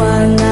one